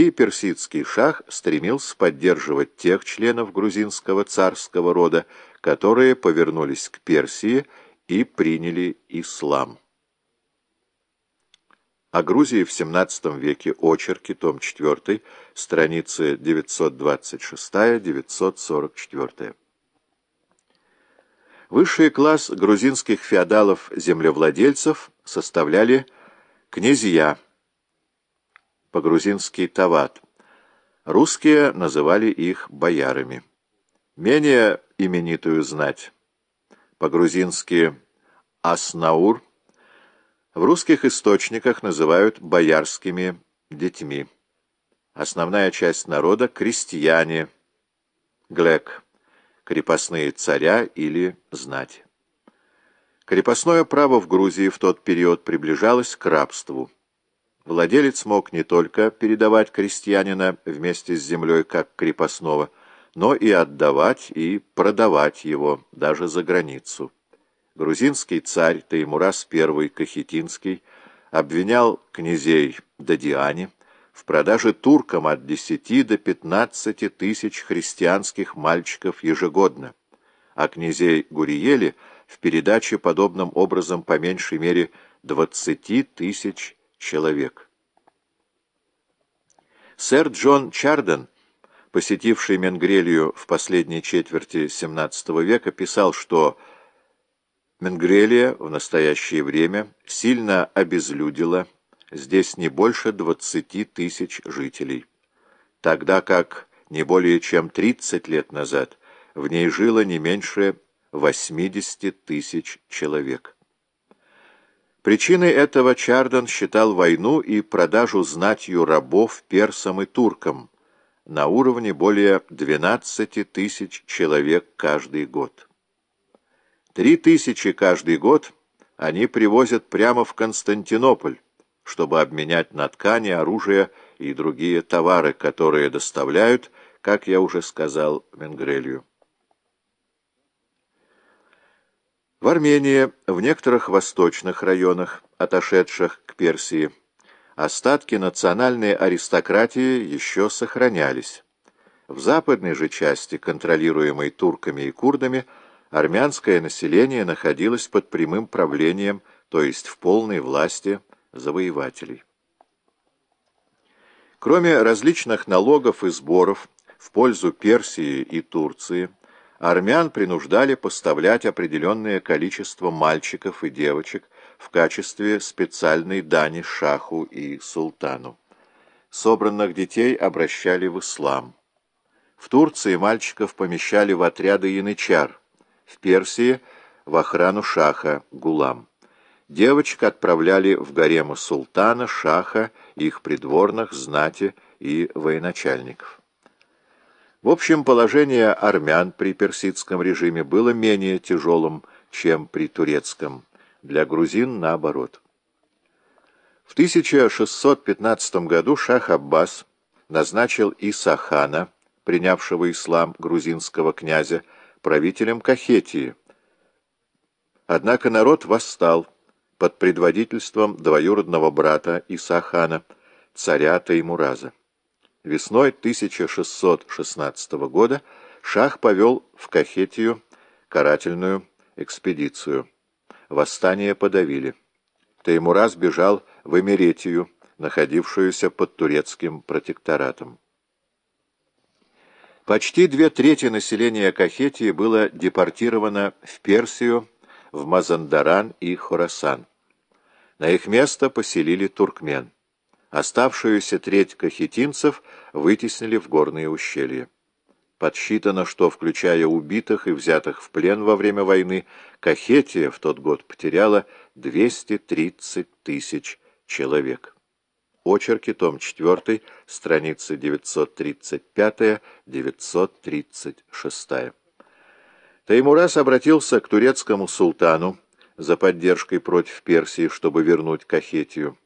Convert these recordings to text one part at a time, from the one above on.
и персидский шах стремился поддерживать тех членов грузинского царского рода, которые повернулись к Персии и приняли ислам. О Грузии в XVII веке очерки, том 4, страницы 926-944. Высший класс грузинских феодалов-землевладельцев составляли князья, по-грузински тават. Русские называли их боярами. Менее именитую знать, по-грузински аснаур, в русских источниках называют боярскими детьми. Основная часть народа — крестьяне, глек, крепостные царя или знать. Крепостное право в Грузии в тот период приближалось к рабству. Владелец мог не только передавать крестьянина вместе с землей как крепостного, но и отдавать и продавать его даже за границу. Грузинский царь Таймурас I Кахетинский обвинял князей Дадиане в продаже туркам от 10 до 15 тысяч христианских мальчиков ежегодно, а князей Гуриели в передаче подобным образом по меньшей мере 20 тысяч человек. Сэр Джон Чарден, посетивший Менгрелию в последней четверти XVII века, писал, что Менгрелия в настоящее время сильно обезлюдила, здесь не больше 20 тысяч жителей, тогда как не более чем 30 лет назад в ней жило не меньше 80 тысяч человек. Причиной этого Чардон считал войну и продажу знатью рабов персам и туркам на уровне более 12 тысяч человек каждый год. Три тысячи каждый год они привозят прямо в Константинополь, чтобы обменять на ткани, оружие и другие товары, которые доставляют, как я уже сказал, Менгрелью. В Армении, в некоторых восточных районах, отошедших к Персии, остатки национальной аристократии еще сохранялись. В западной же части, контролируемой турками и курдами, армянское население находилось под прямым правлением, то есть в полной власти завоевателей. Кроме различных налогов и сборов в пользу Персии и Турции, армян принуждали поставлять определенное количество мальчиков и девочек в качестве специальной дани шаху и султану. Собранных детей обращали в ислам. В Турции мальчиков помещали в отряды янычар, в Персии – в охрану шаха Гулам. Девочек отправляли в гаремы султана, шаха, их придворных, знати и военачальников. В общем, положение армян при персидском режиме было менее тяжелым, чем при турецком, для грузин наоборот. В 1615 году шах Аббас назначил Иса хана, принявшего ислам грузинского князя, правителем Кахетии. Однако народ восстал под предводительством двоюродного брата Иса хана, царя Таймураза. Весной 1616 года Шах повел в Кахетию карательную экспедицию. Восстание подавили. Таймураз бежал в Эмеретию, находившуюся под турецким протекторатом. Почти две трети населения Кахетии было депортировано в Персию, в Мазандаран и Хорасан. На их место поселили туркмен. Оставшуюся треть кахетинцев вытеснили в горные ущелья. Подсчитано, что, включая убитых и взятых в плен во время войны, Кахетия в тот год потеряла 230 тысяч человек. Очерки, том 4, страницы 935-936. Таймурас обратился к турецкому султану за поддержкой против Персии, чтобы вернуть Кахетию.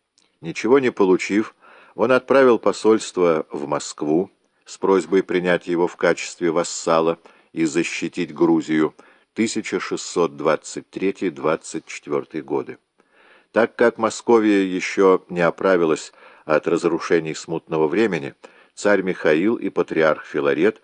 Ничего не получив, он отправил посольство в Москву с просьбой принять его в качестве вассала и защитить Грузию 1623-24 годы. Так как Московия еще не оправилась от разрушений смутного времени, царь Михаил и патриарх Филарет